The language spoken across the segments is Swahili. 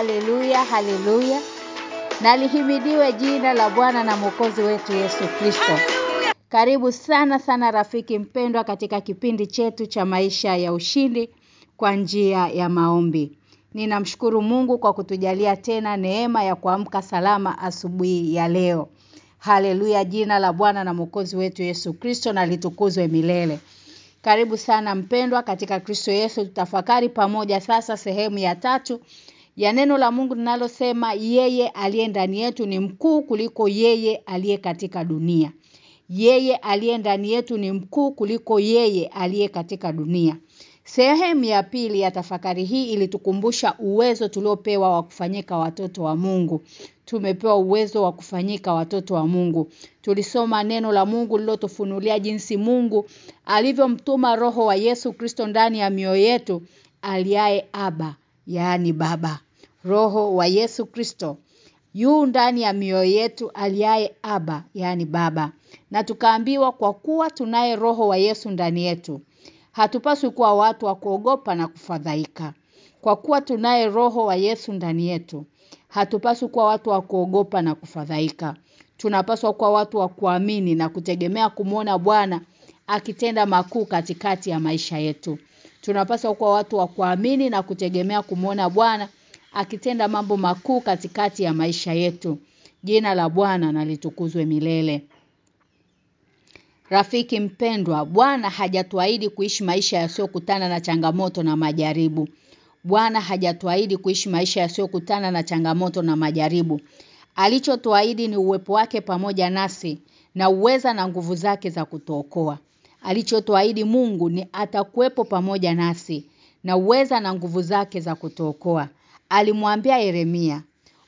Haleluya, haleluya, Na Nalihimidiwe jina la Bwana na Mwokozi wetu Yesu Kristo. Karibu sana sana rafiki mpendwa katika kipindi chetu cha maisha ya ushindi kwa njia ya maombi. Ninamshukuru Mungu kwa kutujalia tena neema ya kuamka salama asubuhi ya leo. Haleluya jina la Bwana na Mwokozi wetu Yesu Kristo na litukuzwe milele. Karibu sana mpendwa katika Kristo Yesu tutafakari pamoja sasa sehemu ya tatu ya neno la Mungu linalosema yeye aliye ndani yetu ni mkuu kuliko yeye aliye katika dunia. Yeye aliye ndani yetu ni mkuu kuliko yeye aliye katika dunia. Sehemu ya pili ya tafakari hii ilitukumbusha uwezo tuliopewa wa kufanyika watoto wa Mungu. Tumepewa uwezo wa kufanyika watoto wa Mungu. Tulisoma neno la Mungu lilotufunulia jinsi Mungu alivyomtuma roho wa Yesu Kristo ndani ya mioyo yetu aliaye aba, yaani baba. Roho wa Yesu Kristo yu ndani ya mioyo yetu aliaye aba, yaani baba. Na tukaambiwa kwa kuwa tunaye roho wa Yesu ndani yetu hatupaswi kuwa watu wa kuogopa na kufadhaika. Kwa kuwa tunaye roho wa Yesu ndani yetu, hatupaswi kuwa watu wa kuogopa na kufadhaika. Tunapaswa kuwa watu wa kuamini na kutegemea kumwona Bwana akitenda makuu katikati ya maisha yetu. Tunapaswa kuwa watu wa kuamini na kutegemea kumwona Bwana akitenda mambo makuu katikati ya maisha yetu. Jina la Bwana nalitukuzwe milele. Rafiki mpendwa, Bwana hajatuahidi kuishi maisha yasiyokutana na changamoto na majaribu. Bwana hajatuahidi kuishi maisha yasiyokutana na changamoto na majaribu. Alichotuahidi ni uwepo wake pamoja nasi na uweza na nguvu zake za kutuokoa. Alichotuahidi Mungu ni atakuwepo pamoja nasi na uweza na nguvu zake za kutuokoa. Alimwambia Yeremia,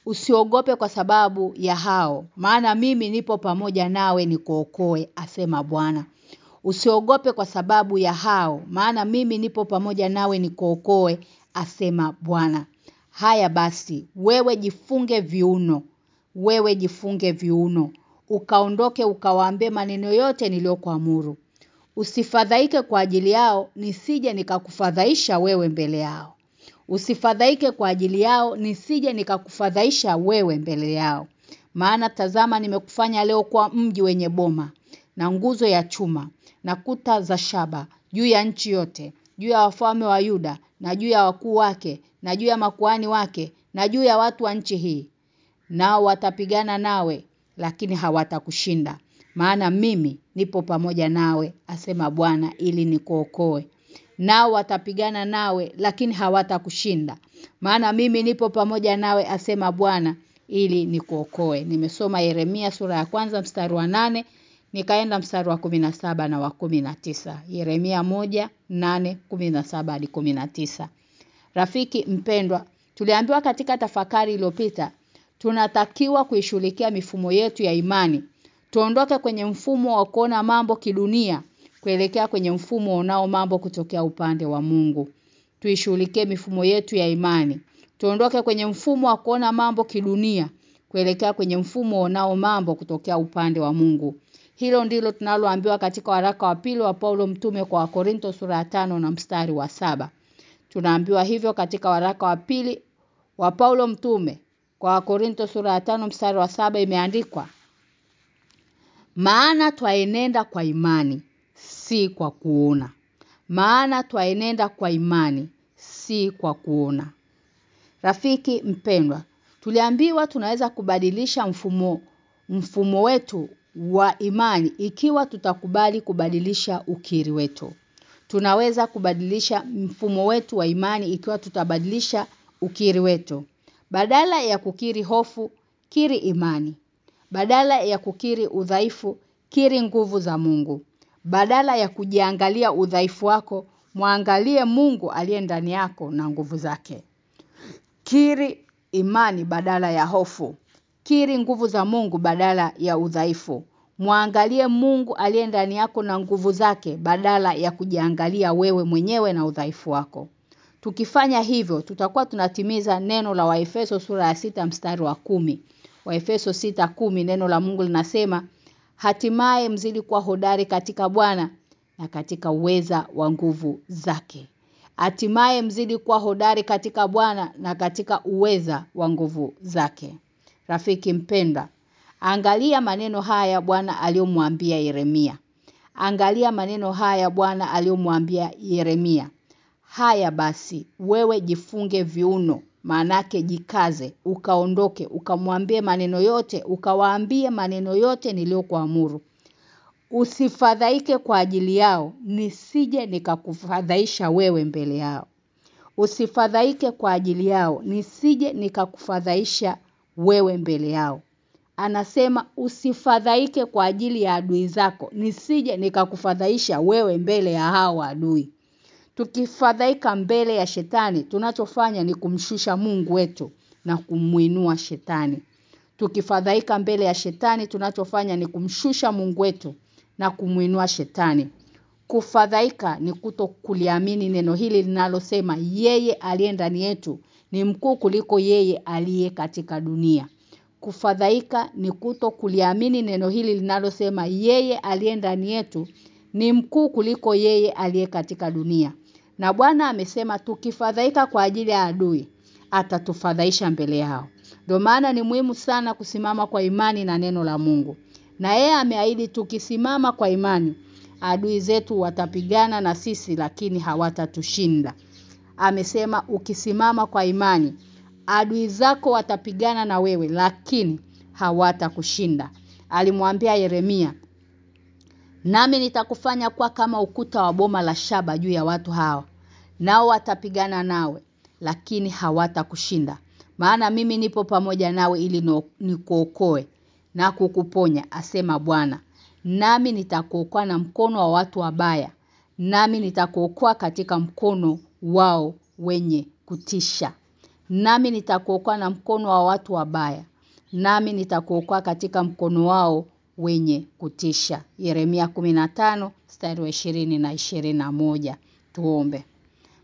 Usiogope kwa sababu ya hao, maana mimi nipo pamoja nawe nikuokoe, asema Bwana. Usiogope kwa sababu ya hao, maana mimi nipo pamoja nawe nikuokoe, asema Bwana. Haya basi, wewe jifunge viuno. Wewe jifunge viuno. Ukaondoke ukawaambie maneno yote niliyokuamuru. Usifadhaike kwa ajili yao, nisije nikakufadhaisha wewe mbele yao. Usifadhaike kwa ajili yao nisije nikakufadhaisha wewe mbele yao. Maana tazama nimekufanya leo kwa mji wenye boma na nguzo ya chuma na kuta za shaba juu ya nchi yote, juu ya wafalme wa Yuda na juu ya wakuu wake na juu ya makuhani wake na juu ya watu wa nchi hii. Nao watapigana nawe lakini hawatakushinda. Maana mimi nipo pamoja nawe asema Bwana ili nikuokoe. Nao watapigana nawe lakini hawatakushinda. Maana mimi nipo pamoja nawe asema Bwana ili nikuokoe. Nimesoma Yeremia sura ya kwanza mstari wa nane nikaenda mstari wa 17 na wa 19 Yeremia moja nane 17 hadi 19 Rafiki mpendwa tuliambiwa katika tafakari iliyopita tunatakiwa kuishughulikia mifumo yetu ya imani tuondoke kwenye mfumo wa kuona mambo kidunia kuelekea kwenye mfumo unao mambo kutokea upande wa Mungu. Tuishughulikie mifumo yetu ya imani. Tuondoke kwenye mfumo wa kuona mambo kidunia kuelekea kwenye mfumo unao mambo kutokea upande wa Mungu. Hilo ndilo tunaloambiwa katika waraka wa pili wa Paulo mtume kwa Korinto sura ya tano na mstari wa saba. Tunaambiwa hivyo katika waraka wa pili wa Paulo mtume kwa Korinto sura ya tano mstari wa saba imeandikwa Maana twaenenda kwa imani si kwa kuona. Maana twaenenda kwa imani si kwa kuona. Rafiki mpendwa, tuliambiwa tunaweza kubadilisha mfumo mfumo wetu wa imani ikiwa tutakubali kubadilisha ukiri wetu. Tunaweza kubadilisha mfumo wetu wa imani ikiwa tutabadilisha ukiri wetu. Badala ya kukiri hofu, kiri imani. Badala ya kukiri udhaifu, kiri nguvu za Mungu. Badala ya kujiangalia udhaifu wako, mwangalie Mungu aliye ndani yako na nguvu zake. Kiri imani badala ya hofu. Kiri nguvu za Mungu badala ya udhaifu. mwangalie Mungu aliye ndani yako na nguvu zake badala ya kujiangalia wewe mwenyewe na udhaifu wako. Tukifanya hivyo tutakuwa tunatimiza neno la Waefeso sura ya sita mstari wa kumi. Waefeso sita kumi neno la Mungu linasema hatimaye mzidi kuwa hodari katika Bwana na katika uweza wa nguvu zake. Hatimaye mzidi kuwa hodari katika Bwana na katika uweza wa nguvu zake. Rafiki mpenda, angalia maneno haya Bwana aliyomwambia Yeremia. Angalia maneno haya Bwana aliyomwambia Yeremia. Haya basi, wewe jifunge viuno, manake jikaze, ukaondoke, ukamwambie maneno yote, ukawaambie maneno yote niliyokuamuru. Usifadhaike kwa ajili yao, nisije nikakufadhaisha wewe mbele yao. Usifadhaike kwa ajili yao, nisije nikakufadhaisha wewe mbele yao. Anasema usifadhaike kwa ajili ya adui zako, nisije nikakufadhaisha wewe mbele ya hao adui. Tukifadhaika mbele ya shetani, tunachofanya ni kumshusha Mungu wetu na kumuinua shetani. Tukifadhaika mbele ya shetani, tunachofanya ni kumshusha Mungu wetu na kumuinua shetani. Kufadhaika ni kuto kuliamini neno hili linalosema yeye aliye ndani yetu ni mkuu kuliko yeye aliye katika dunia. Kufadhaika ni kuto kuliamini neno hili linalosema yeye aliye ndani yetu ni mkuu kuliko yeye aliye katika dunia. Na Bwana amesema tukifadhaika kwa ajili ya adui atatufadhaisha mbele yao. Ndio maana ni muhimu sana kusimama kwa imani na neno la Mungu. Na yeye ameahidi tukisimama kwa imani adui zetu watapigana na sisi lakini hawatatushinda. Amesema ukisimama kwa imani adui zako watapigana na wewe lakini hawatakushinda. Alimwambia Yeremia Nami nitakufanya kwa kama ukuta wa boma la shaba juu ya watu hao. Nao watapigana nawe lakini hawatakushinda. Maana mimi nipo pamoja nawe ili nikuokoe na kukuponya asema Bwana. Nami nitakuokoa na mkono wa watu wabaya. Nami nitakuokoa katika mkono wao wenye kutisha. Nami nitakuokoa na mkono wa watu wabaya. Nami nitakuokoa katika mkono wao wenye kutisha. Yeremia 15 mstari wa 20 na 21. Tuombe.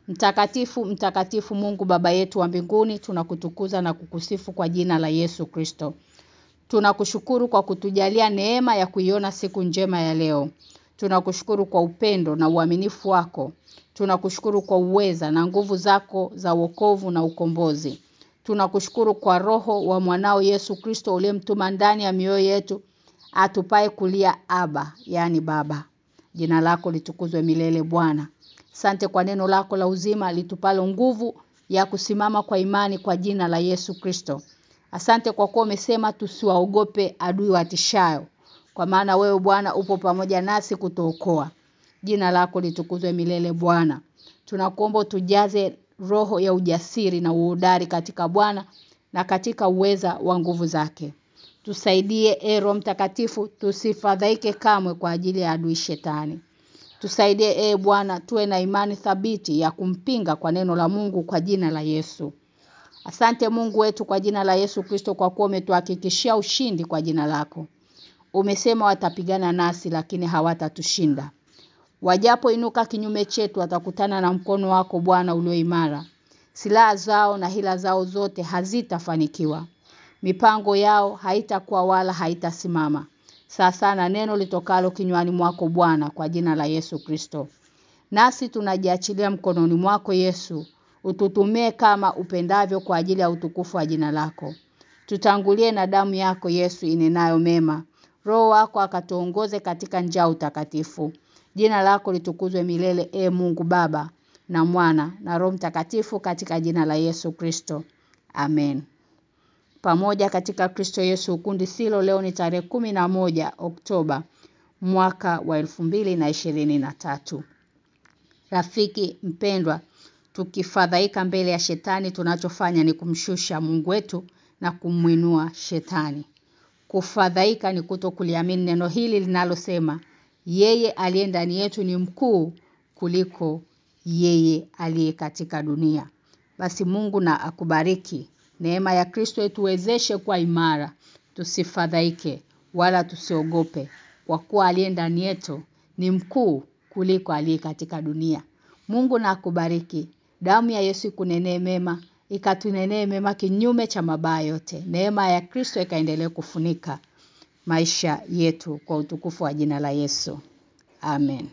Mtakatifu mtakatifu Mungu baba yetu wa mbinguni tunakutukuza na kukusifu kwa jina la Yesu Kristo. Tunakushukuru kwa kutujalia neema ya kuiona siku njema ya leo. Tunakushukuru kwa upendo na uaminifu wako. Tunakushukuru kwa uweza na nguvu zako za wokovu na ukombozi. Tunakushukuru kwa roho wa mwanao Yesu Kristo uliyemtuma ndani ya mioyo yetu atupae kulia aba, yani baba. Jina lako litukuzwe milele Bwana. Sante kwa neno lako la uzima litupalo nguvu ya kusimama kwa imani kwa jina la Yesu Kristo. Asante kwa kuwa umesema tusiwaogope adui watishayo. Kwa maana wewe Bwana upo pamoja nasi kutuokoa. Jina lako litukuzwe milele Bwana. Tunakuomba tujaze roho ya ujasiri na uhodari katika Bwana na katika uweza wa nguvu zake. Tusaidie ero mtakatifu tusifadhaike kamwe kwa ajili ya adui shetani. Tusaidie e Bwana tuwe na imani thabiti ya kumpinga kwa neno la Mungu kwa jina la Yesu. Asante Mungu wetu kwa jina la Yesu Kristo kwa kuwa umetuhakikishia ushindi kwa jina lako. Umesema watapigana nasi lakini hawatatushinda. Wajapo inuka kinyume chetu watakutana na mkono wako Bwana ulio imara. Silaha zao na hila zao zote hazitafanikiwa. Mipango yao haitakuwa wala haitasimama. Sasa na neno litokalo kinywani mwako Bwana kwa jina la Yesu Kristo. Nasi tunajiachilia mkononi mwako Yesu, ututumie kama upendavyo kwa ajili ya utukufu wa jina lako. Tutangulie na damu yako Yesu inenayo mema. Roho wako akatuongoze katika njia utakatifu. Jina lako litukuzwe milele e Mungu Baba na Mwana na Roho Mtakatifu katika jina la Yesu Kristo. Amen. Pamoja katika Kristo Yesu ukundi silo leo ni tarehe moja Oktoba mwaka wa na tatu Rafiki mpendwa, tukifadhaika mbele ya shetani tunachofanya ni kumshusha Mungu wetu na kumwinua shetani. Kufadhaika ni kuto kuliamini neno hili linalosema yeye aliye ndani yetu ni mkuu kuliko yeye aliye katika dunia. Basi Mungu na akubariki. Neema ya Kristo ituwezeshe kwa imara. Tusifadhaike wala tusiogope. Kwa kuwa aliye ndani yetu ni mkuu kuliko aliye katika dunia. Mungu na akubariki. Damu ya Yesu kunenee mema, ikatunenee mema kinyume cha mabaya yote. Neema ya Kristo ikaendelee kufunika maisha yetu kwa utukufu wa jina la Yesu. Amen.